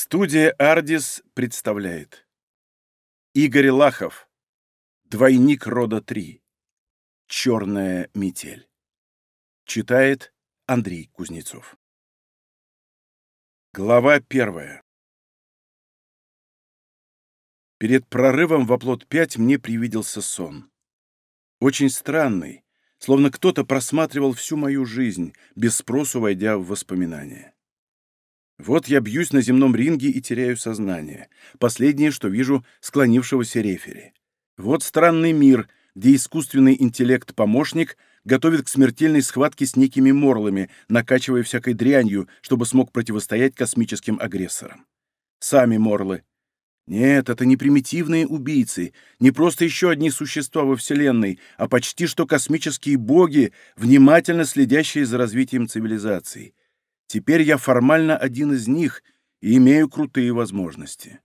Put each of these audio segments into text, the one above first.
Студия «Ардис» представляет. Игорь Лахов. Двойник рода 3 Черная метель Читает Андрей Кузнецов. Глава первая. Перед прорывом в оплот 5 мне привиделся сон. Очень странный, словно кто-то просматривал всю мою жизнь, без спросу войдя в воспоминания. Вот я бьюсь на земном ринге и теряю сознание. Последнее, что вижу, склонившегося рефери. Вот странный мир, где искусственный интеллект-помощник готовит к смертельной схватке с некими морлами, накачивая всякой дрянью, чтобы смог противостоять космическим агрессорам. Сами морлы. Нет, это не примитивные убийцы, не просто еще одни существа во Вселенной, а почти что космические боги, внимательно следящие за развитием цивилизации. Теперь я формально один из них и имею крутые возможности.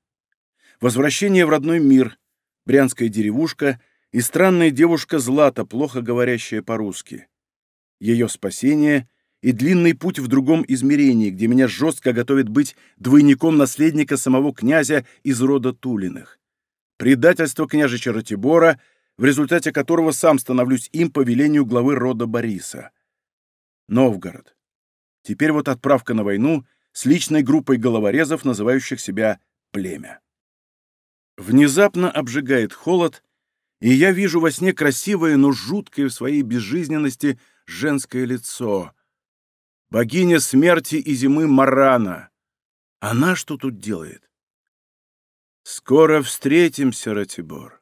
Возвращение в родной мир, брянская деревушка и странная девушка Злата, плохо говорящая по-русски. Ее спасение и длинный путь в другом измерении, где меня жестко готовит быть двойником наследника самого князя из рода Тулиных. Предательство княжича Ратибора, в результате которого сам становлюсь им по велению главы рода Бориса. Новгород. Теперь вот отправка на войну с личной группой головорезов, называющих себя племя. Внезапно обжигает холод, и я вижу во сне красивое, но жуткое в своей безжизненности женское лицо. Богиня смерти и зимы Марана. Она что тут делает? Скоро встретимся, Ратибор.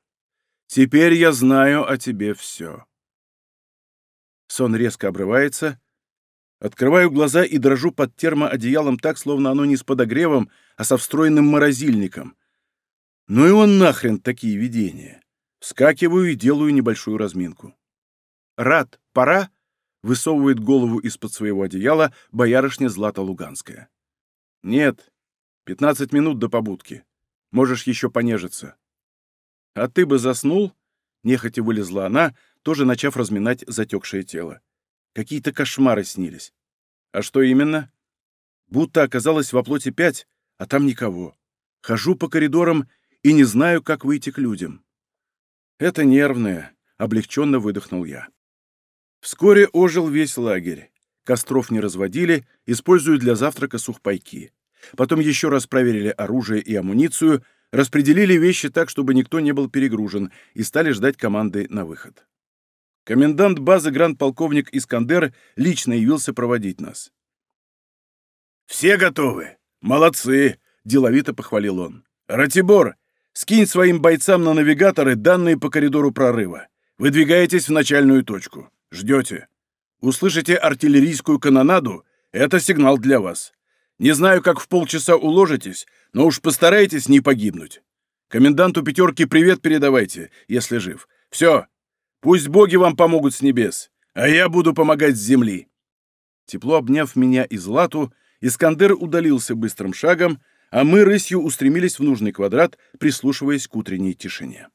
Теперь я знаю о тебе все. Сон резко обрывается, Открываю глаза и дрожу под термоодеялом так, словно оно не с подогревом, а со встроенным морозильником. Ну и он нахрен такие видения. Вскакиваю и делаю небольшую разминку. «Рад, пора?» — высовывает голову из-под своего одеяла боярышня Злата Луганская. «Нет, пятнадцать минут до побудки. Можешь еще понежиться». «А ты бы заснул?» — нехотя вылезла она, тоже начав разминать затекшее тело. Какие-то кошмары снились. А что именно? Будто оказалось во плоти пять, а там никого. Хожу по коридорам и не знаю, как выйти к людям. Это нервное, облегченно выдохнул я. Вскоре ожил весь лагерь. Костров не разводили, используя для завтрака сухпайки. Потом еще раз проверили оружие и амуницию, распределили вещи так, чтобы никто не был перегружен, и стали ждать команды на выход. Комендант базы гранд-полковник Искандер лично явился проводить нас. «Все готовы? Молодцы!» — деловито похвалил он. «Ратибор, скинь своим бойцам на навигаторы данные по коридору прорыва. Выдвигаетесь в начальную точку. Ждете. Услышите артиллерийскую канонаду — это сигнал для вас. Не знаю, как в полчаса уложитесь, но уж постарайтесь не погибнуть. Коменданту пятерки привет передавайте, если жив. Все, Пусть боги вам помогут с небес, а я буду помогать с земли». Тепло обняв меня и Злату, Искандер удалился быстрым шагом, а мы рысью устремились в нужный квадрат, прислушиваясь к утренней тишине.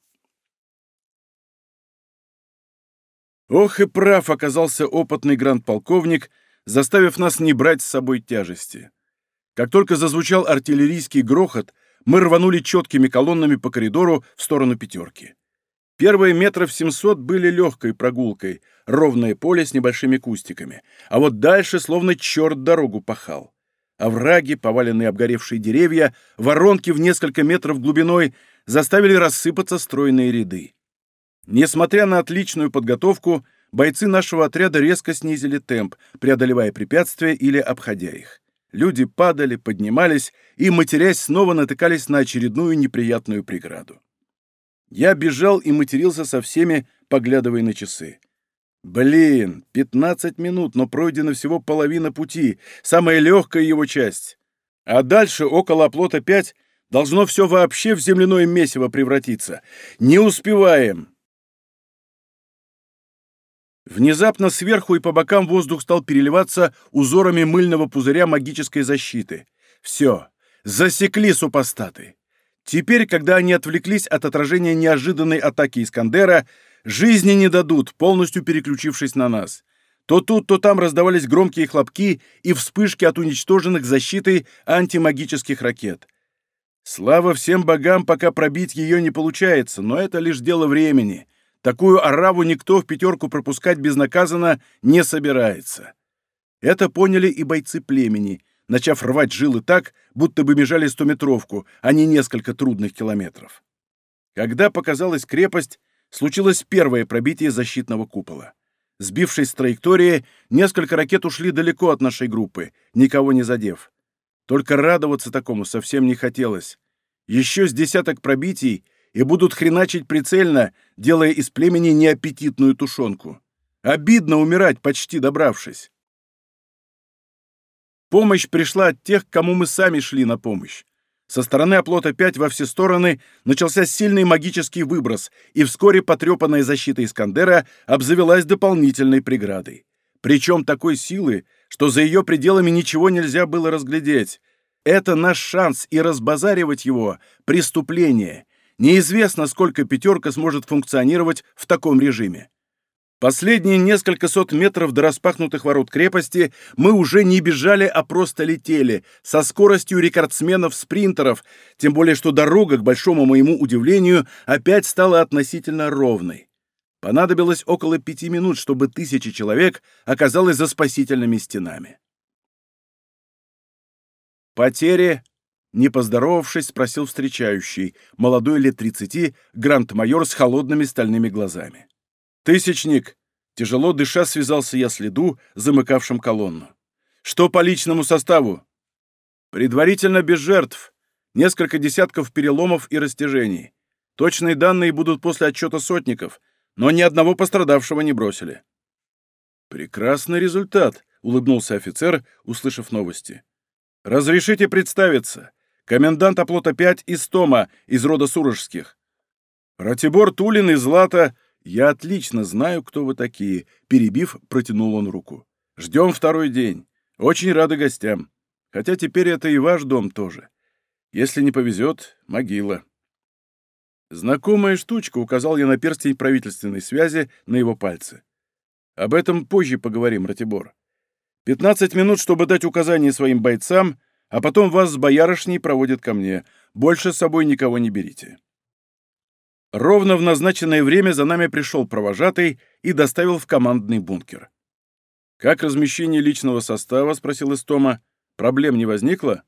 Ох и прав оказался опытный гранд-полковник, заставив нас не брать с собой тяжести. Как только зазвучал артиллерийский грохот, мы рванули четкими колоннами по коридору в сторону пятерки. Первые метров 700 были легкой прогулкой, ровное поле с небольшими кустиками, а вот дальше словно черт дорогу пахал. Овраги, поваленные обгоревшие деревья, воронки в несколько метров глубиной заставили рассыпаться стройные ряды. Несмотря на отличную подготовку, бойцы нашего отряда резко снизили темп, преодолевая препятствия или обходя их. Люди падали, поднимались и, матерясь, снова натыкались на очередную неприятную преграду. Я бежал и матерился со всеми, поглядывая на часы. Блин, 15 минут, но пройдена всего половина пути, самая легкая его часть. А дальше, около оплота 5, должно все вообще в земляное месиво превратиться. Не успеваем. Внезапно сверху и по бокам воздух стал переливаться узорами мыльного пузыря магической защиты. Все, засекли супостаты. Теперь, когда они отвлеклись от отражения неожиданной атаки Искандера, жизни не дадут, полностью переключившись на нас. То тут, то там раздавались громкие хлопки и вспышки от уничтоженных защитой антимагических ракет. Слава всем богам, пока пробить ее не получается, но это лишь дело времени. Такую ораву никто в пятерку пропускать безнаказанно не собирается. Это поняли и бойцы племени, начав рвать жилы так, будто бы бежали стометровку, а не несколько трудных километров. Когда показалась крепость, случилось первое пробитие защитного купола. Сбившись с траектории, несколько ракет ушли далеко от нашей группы, никого не задев. Только радоваться такому совсем не хотелось. Еще с десяток пробитий, и будут хреначить прицельно, делая из племени неаппетитную тушенку. Обидно умирать, почти добравшись. Помощь пришла от тех, кому мы сами шли на помощь. Со стороны оплота 5 во все стороны начался сильный магический выброс, и вскоре потрепанная защита Искандера обзавелась дополнительной преградой. Причем такой силы, что за ее пределами ничего нельзя было разглядеть. Это наш шанс, и разбазаривать его — преступление. Неизвестно, сколько пятерка сможет функционировать в таком режиме. Последние несколько сот метров до распахнутых ворот крепости мы уже не бежали, а просто летели, со скоростью рекордсменов-спринтеров, тем более что дорога, к большому моему удивлению, опять стала относительно ровной. Понадобилось около пяти минут, чтобы тысячи человек оказалось за спасительными стенами. «Потери?» — не поздоровавшись, спросил встречающий, молодой лет тридцати, гранд-майор с холодными стальными глазами. «Тысячник!» — тяжело дыша связался я с лиду, замыкавшим колонну. «Что по личному составу?» «Предварительно без жертв. Несколько десятков переломов и растяжений. Точные данные будут после отчета сотников, но ни одного пострадавшего не бросили». «Прекрасный результат», — улыбнулся офицер, услышав новости. «Разрешите представиться. Комендант оплота 5 из Тома, из рода Сурожских. Ратибор Тулин из Лата. Я отлично знаю, кто вы такие», — перебив, протянул он руку. «Ждем второй день. Очень рады гостям. Хотя теперь это и ваш дом тоже. Если не повезет, могила». Знакомая штучка, указал я на перстень правительственной связи на его пальце. Об этом позже поговорим, Ратибор. Пятнадцать минут, чтобы дать указания своим бойцам, а потом вас с боярышней проводят ко мне. Больше с собой никого не берите». Ровно в назначенное время за нами пришел провожатый и доставил в командный бункер. «Как размещение личного состава?» — спросил Истома. «Проблем не возникло?»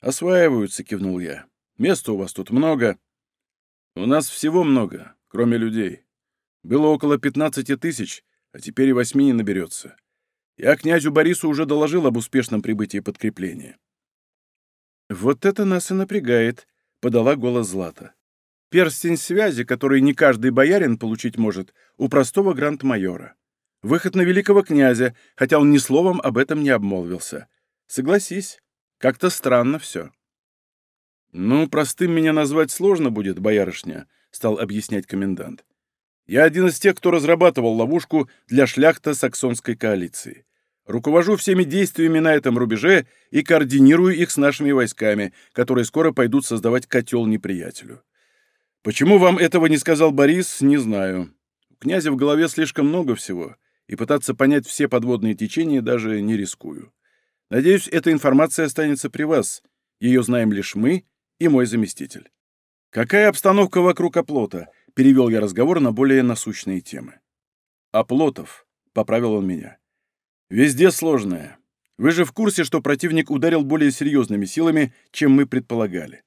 «Осваиваются», — кивнул я. «Места у вас тут много». «У нас всего много, кроме людей. Было около пятнадцати тысяч, а теперь и восьми не наберется. Я князю Борису уже доложил об успешном прибытии подкрепления». «Вот это нас и напрягает», — подала голос Злата. «Перстень связи, который не каждый боярин получить может, у простого гранд-майора. Выход на великого князя, хотя он ни словом об этом не обмолвился. Согласись, как-то странно все». «Ну, простым меня назвать сложно будет, боярышня», — стал объяснять комендант. «Я один из тех, кто разрабатывал ловушку для шляхта саксонской коалиции. Руковожу всеми действиями на этом рубеже и координирую их с нашими войсками, которые скоро пойдут создавать котел неприятелю. Почему вам этого не сказал Борис, не знаю. У князя в голове слишком много всего, и пытаться понять все подводные течения даже не рискую. Надеюсь, эта информация останется при вас. Ее знаем лишь мы и мой заместитель. «Какая обстановка вокруг оплота?» — перевел я разговор на более насущные темы. «Оплотов», — поправил он меня. Везде сложное. Вы же в курсе, что противник ударил более серьезными силами, чем мы предполагали.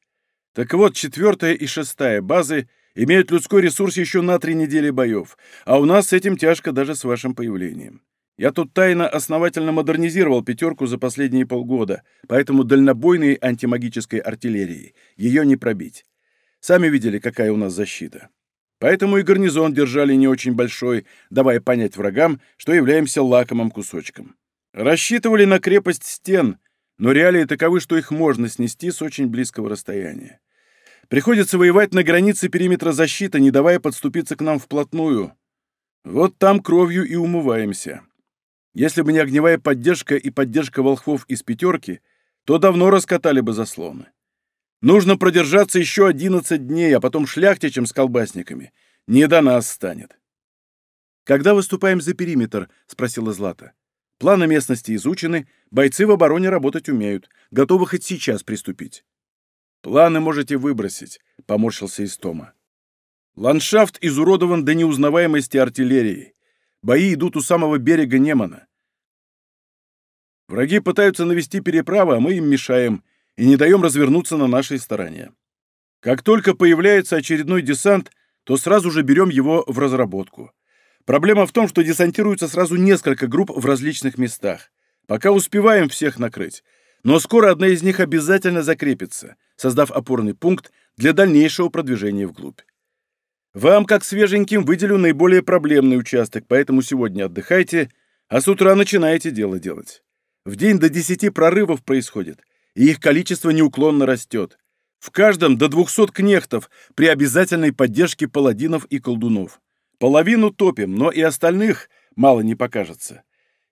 Так вот, четвертая и шестая базы имеют людской ресурс еще на три недели боев, а у нас с этим тяжко даже с вашим появлением. Я тут тайно основательно модернизировал пятерку за последние полгода, поэтому дальнобойной антимагической артиллерии ее не пробить. Сами видели, какая у нас защита. Поэтому и гарнизон держали не очень большой, давая понять врагам, что являемся лакомым кусочком. Рассчитывали на крепость стен, но реалии таковы, что их можно снести с очень близкого расстояния. Приходится воевать на границе периметра защиты, не давая подступиться к нам вплотную. Вот там кровью и умываемся. Если бы не огневая поддержка и поддержка волхвов из пятерки, то давно раскатали бы заслоны. Нужно продержаться еще одиннадцать дней, а потом шляхтичем с колбасниками. Не до нас станет. «Когда выступаем за периметр?» — спросила Злата. «Планы местности изучены, бойцы в обороне работать умеют, готовы хоть сейчас приступить». «Планы можете выбросить», — поморщился Истома. «Ландшафт изуродован до неузнаваемости артиллерией. Бои идут у самого берега Немана. Враги пытаются навести переправы, а мы им мешаем и не даем развернуться на нашей стороне. Как только появляется очередной десант, то сразу же берем его в разработку. Проблема в том, что десантируются сразу несколько групп в различных местах. Пока успеваем всех накрыть. Но скоро одна из них обязательно закрепится, создав опорный пункт для дальнейшего продвижения вглубь. Вам, как свеженьким, выделю наиболее проблемный участок, поэтому сегодня отдыхайте, а с утра начинаете дело делать. В день до 10 прорывов происходит, и их количество неуклонно растет. В каждом до 200 кнехтов при обязательной поддержке паладинов и колдунов. Половину топим, но и остальных мало не покажется.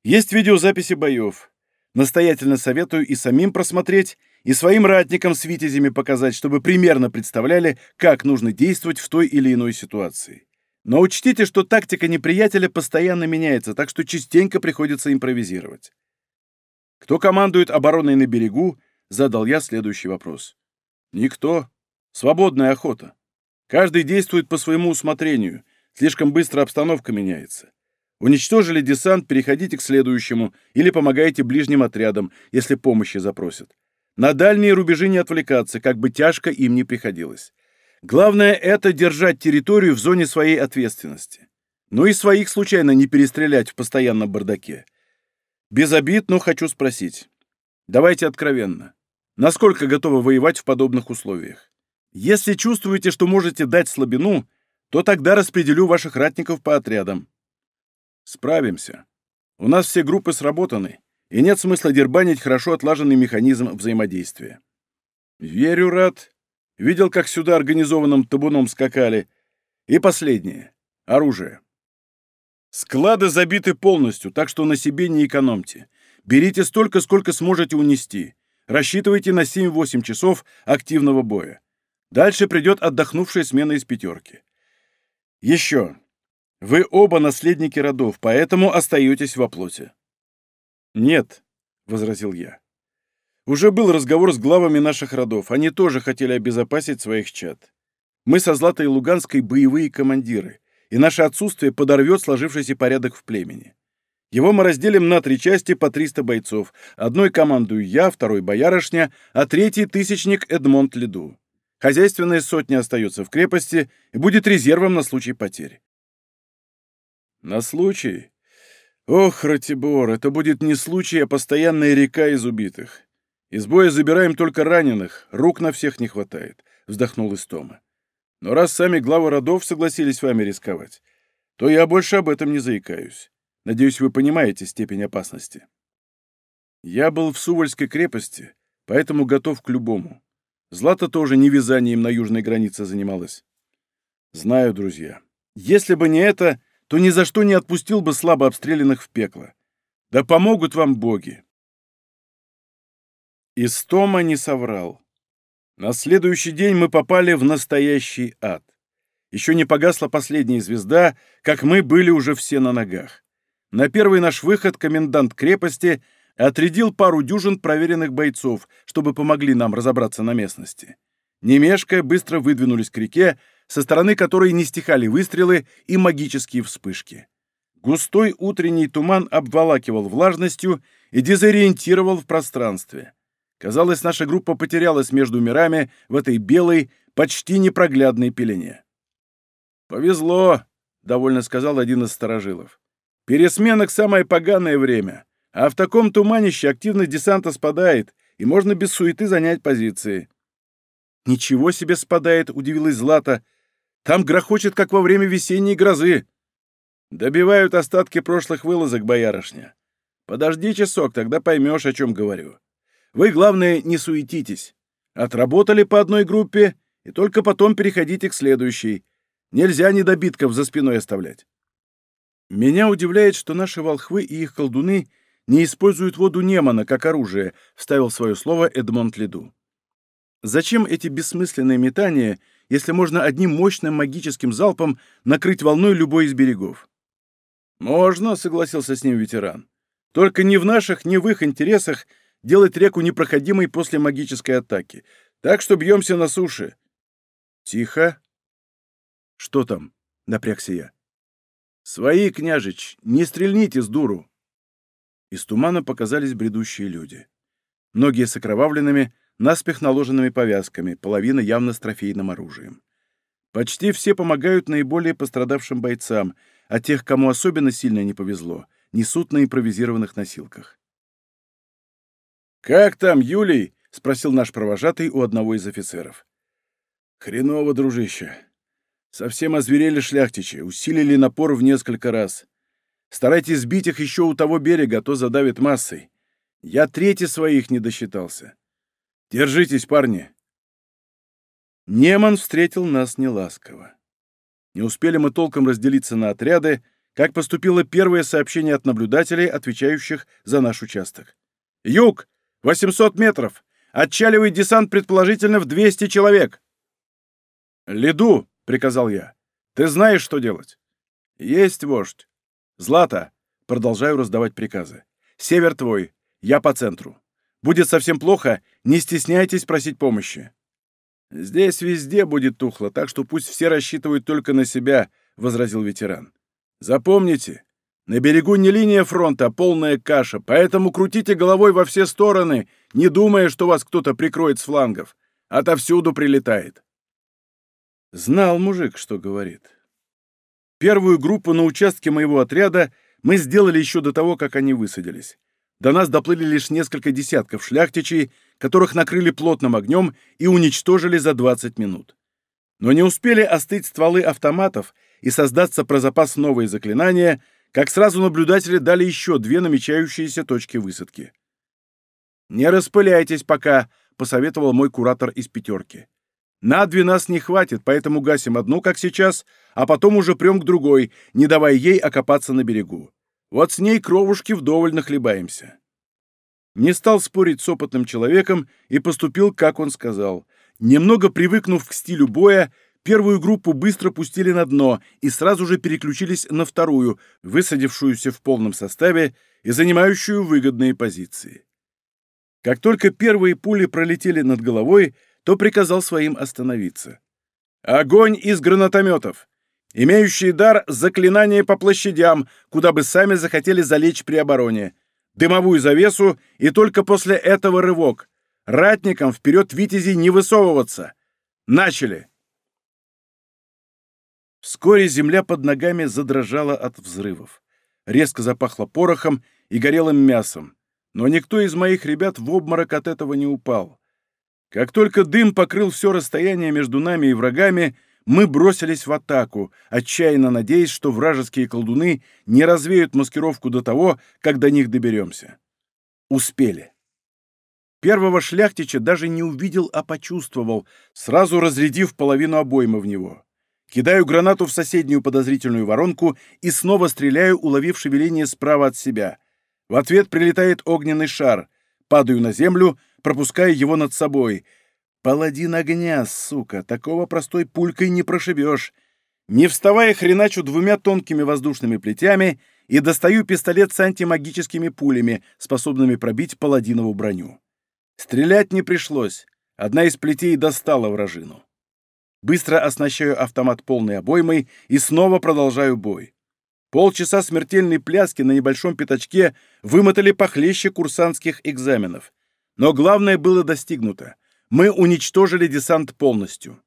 Есть видеозаписи боев. Настоятельно советую и самим просмотреть, и своим ратникам с витязями показать, чтобы примерно представляли, как нужно действовать в той или иной ситуации. Но учтите, что тактика неприятеля постоянно меняется, так что частенько приходится импровизировать. Кто командует обороной на берегу, задал я следующий вопрос. Никто. Свободная охота. Каждый действует по своему усмотрению, Слишком быстро обстановка меняется. Уничтожили десант, переходите к следующему или помогаете ближним отрядам, если помощи запросят. На дальние рубежи не отвлекаться, как бы тяжко им ни приходилось. Главное — это держать территорию в зоне своей ответственности. Ну и своих случайно не перестрелять в постоянном бардаке. Без обид, но хочу спросить. Давайте откровенно. Насколько готовы воевать в подобных условиях? Если чувствуете, что можете дать слабину — то тогда распределю ваших ратников по отрядам. Справимся. У нас все группы сработаны, и нет смысла дербанить хорошо отлаженный механизм взаимодействия. Верю, рад. Видел, как сюда организованным табуном скакали. И последнее. Оружие. Склады забиты полностью, так что на себе не экономьте. Берите столько, сколько сможете унести. Рассчитывайте на 7-8 часов активного боя. Дальше придет отдохнувшая смена из пятерки. Еще. Вы оба наследники родов, поэтому остаетесь во плоти. Нет, — возразил я. Уже был разговор с главами наших родов. Они тоже хотели обезопасить своих чад. Мы со Златой Луганской боевые командиры, и наше отсутствие подорвет сложившийся порядок в племени. Его мы разделим на три части по 300 бойцов. Одной командую я, второй — Боярышня, а третий — Тысячник Эдмонд Леду. Хозяйственная сотня остается в крепости и будет резервом на случай потери. На случай? Ох, Ратибор, это будет не случай, а постоянная река из убитых. Из боя забираем только раненых, рук на всех не хватает, вздохнул Истома. Но раз сами главы родов согласились с вами рисковать, то я больше об этом не заикаюсь. Надеюсь, вы понимаете степень опасности. Я был в Сувольской крепости, поэтому готов к любому. Злата тоже не вязанием на южной границе занималась. Знаю, друзья. Если бы не это, то ни за что не отпустил бы слабо обстрелянных в пекло. Да помогут вам боги. Истома не соврал. На следующий день мы попали в настоящий ад. Еще не погасла последняя звезда, как мы были уже все на ногах. На первый наш выход комендант крепости — отрядил пару дюжин проверенных бойцов, чтобы помогли нам разобраться на местности. Не быстро выдвинулись к реке, со стороны которой не стихали выстрелы и магические вспышки. Густой утренний туман обволакивал влажностью и дезориентировал в пространстве. Казалось, наша группа потерялась между мирами в этой белой, почти непроглядной пелене. «Повезло», — довольно сказал один из сторожилов. «Пересменок — самое поганое время. А в таком туманище активность десанта спадает, и можно без суеты занять позиции. «Ничего себе спадает!» — удивилась Злата. «Там грохочет, как во время весенней грозы!» «Добивают остатки прошлых вылазок, боярышня. Подожди часок, тогда поймешь, о чем говорю. Вы, главное, не суетитесь. Отработали по одной группе, и только потом переходите к следующей. Нельзя недобитков за спиной оставлять». Меня удивляет, что наши волхвы и их колдуны — не используют воду Немана как оружие», — вставил свое слово Эдмонд Леду. «Зачем эти бессмысленные метания, если можно одним мощным магическим залпом накрыть волной любой из берегов?» «Можно», — согласился с ним ветеран. «Только не в наших, не в их интересах делать реку непроходимой после магической атаки. Так что бьемся на суше». «Тихо». «Что там?» — напрягся я. «Свои, княжич, не стрельните с дуру!» Из тумана показались бредущие люди. Многие с окровавленными, наспех наложенными повязками, половина явно с трофейным оружием. Почти все помогают наиболее пострадавшим бойцам, а тех, кому особенно сильно не повезло, несут на импровизированных носилках. «Как там, Юлий?» — спросил наш провожатый у одного из офицеров. «Хреново, дружище. Совсем озверели шляхтичи, усилили напор в несколько раз. Старайтесь сбить их еще у того берега, а то задавит массой. Я трети своих не досчитался. Держитесь, парни!» Неман встретил нас неласково. Не успели мы толком разделиться на отряды, как поступило первое сообщение от наблюдателей, отвечающих за наш участок. «Юг! 800 метров! Отчаливает десант предположительно в 200 человек!» «Леду!» — приказал я. «Ты знаешь, что делать?» «Есть, вождь!» «Злата!» — продолжаю раздавать приказы. «Север твой, я по центру. Будет совсем плохо, не стесняйтесь просить помощи». «Здесь везде будет тухло, так что пусть все рассчитывают только на себя», — возразил ветеран. «Запомните, на берегу не линия фронта, а полная каша, поэтому крутите головой во все стороны, не думая, что вас кто-то прикроет с флангов. Отовсюду прилетает». Знал мужик, что говорит. Первую группу на участке моего отряда мы сделали еще до того, как они высадились. До нас доплыли лишь несколько десятков шляхтичей, которых накрыли плотным огнем и уничтожили за 20 минут. Но не успели остыть стволы автоматов и создаться про запас новые заклинания, как сразу наблюдатели дали еще две намечающиеся точки высадки. «Не распыляйтесь пока», — посоветовал мой куратор из пятерки. «На две нас не хватит, поэтому гасим одну, как сейчас, а потом уже прем к другой, не давая ей окопаться на берегу. Вот с ней кровушки вдоволь нахлебаемся. Не стал спорить с опытным человеком и поступил, как он сказал. Немного привыкнув к стилю боя, первую группу быстро пустили на дно и сразу же переключились на вторую, высадившуюся в полном составе и занимающую выгодные позиции. Как только первые пули пролетели над головой, то приказал своим остановиться. «Огонь из гранатометов! имеющие дар заклинания по площадям, куда бы сами захотели залечь при обороне. Дымовую завесу и только после этого рывок. Ратникам вперед витязи не высовываться. Начали! Вскоре земля под ногами задрожала от взрывов. Резко запахло порохом и горелым мясом. Но никто из моих ребят в обморок от этого не упал. Как только дым покрыл все расстояние между нами и врагами, мы бросились в атаку, отчаянно надеясь, что вражеские колдуны не развеют маскировку до того, как до них доберемся. Успели. Первого шляхтича даже не увидел, а почувствовал, сразу разрядив половину обоймы в него. Кидаю гранату в соседнюю подозрительную воронку и снова стреляю, уловив шевеление справа от себя. В ответ прилетает огненный шар. Падаю на землю, пропуская его над собой — Паладин огня, сука, такого простой пулькой не прошибешь. Не вставая, хреначу двумя тонкими воздушными плетями и достаю пистолет с антимагическими пулями, способными пробить паладинову броню. Стрелять не пришлось. Одна из плетей достала вражину. Быстро оснащаю автомат полной обоймой и снова продолжаю бой. Полчаса смертельной пляски на небольшом пятачке вымотали похлеще курсантских экзаменов. Но главное было достигнуто. Мы уничтожили десант полностью.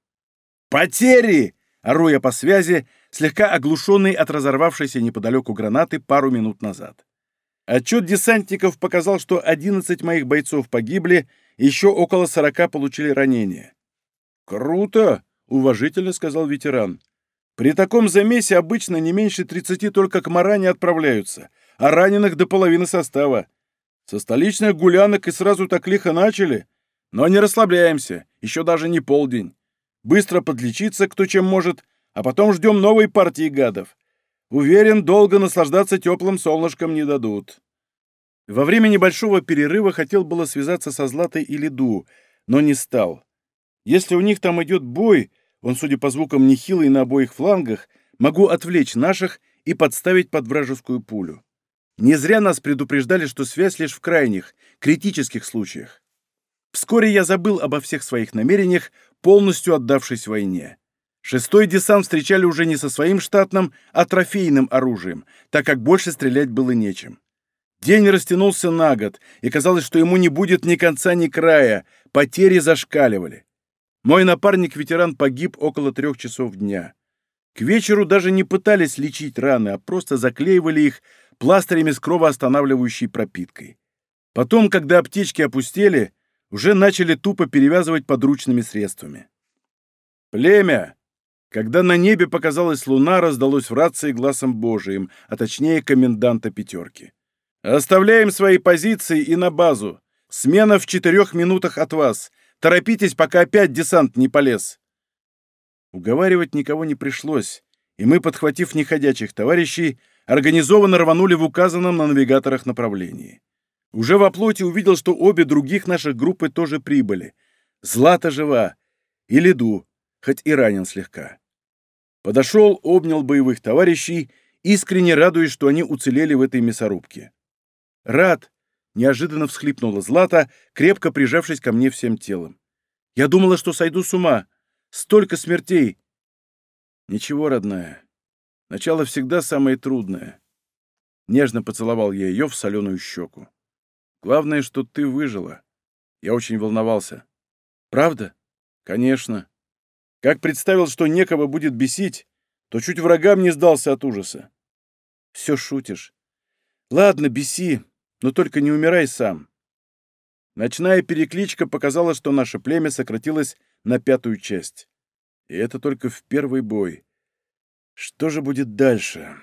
«Потери!» — ору я по связи, слегка оглушенный от разорвавшейся неподалеку гранаты пару минут назад. Отчет десантников показал, что 11 моих бойцов погибли, еще около 40 получили ранения. «Круто!» — уважительно сказал ветеран. «При таком замесе обычно не меньше 30 только к Маране отправляются, а раненых до половины состава. Со столичных гулянок и сразу так лихо начали. Но не расслабляемся, еще даже не полдень. Быстро подлечиться кто чем может, а потом ждем новой партии гадов. Уверен, долго наслаждаться теплым солнышком не дадут. Во время небольшого перерыва хотел было связаться со Златой и Лиду, но не стал. Если у них там идет бой, он, судя по звукам, нехилый на обоих флангах, могу отвлечь наших и подставить под вражескую пулю. Не зря нас предупреждали, что связь лишь в крайних, критических случаях. Вскоре я забыл обо всех своих намерениях, полностью отдавшись войне. Шестой десант встречали уже не со своим штатным, а трофейным оружием, так как больше стрелять было нечем. День растянулся на год, и казалось, что ему не будет ни конца, ни края, потери зашкаливали. Мой напарник-ветеран погиб около трех часов дня. К вечеру даже не пытались лечить раны, а просто заклеивали их пластырями с кровоостанавливающей пропиткой. Потом, когда аптечки опустели, уже начали тупо перевязывать подручными средствами. «Племя!» Когда на небе показалась луна, раздалось в рации глазом Божиим, а точнее коменданта пятерки. «Оставляем свои позиции и на базу. Смена в четырех минутах от вас. Торопитесь, пока опять десант не полез». Уговаривать никого не пришлось, и мы, подхватив неходячих товарищей, организованно рванули в указанном на навигаторах направлении. Уже во плоти увидел, что обе других наших группы тоже прибыли. Злата жива, и Лиду, хоть и ранен слегка. Подошел, обнял боевых товарищей, искренне радуясь, что они уцелели в этой мясорубке. «Рад!» — неожиданно всхлипнула Злата, крепко прижавшись ко мне всем телом. «Я думала, что сойду с ума. Столько смертей!» «Ничего, родная. Начало всегда самое трудное». Нежно поцеловал я ее в соленую щеку. «Главное, что ты выжила. Я очень волновался». «Правда?» «Конечно. Как представил, что некого будет бесить, то чуть врагам не сдался от ужаса». «Все шутишь. Ладно, беси, но только не умирай сам». Ночная перекличка показала, что наше племя сократилось на пятую часть. И это только в первый бой. Что же будет дальше?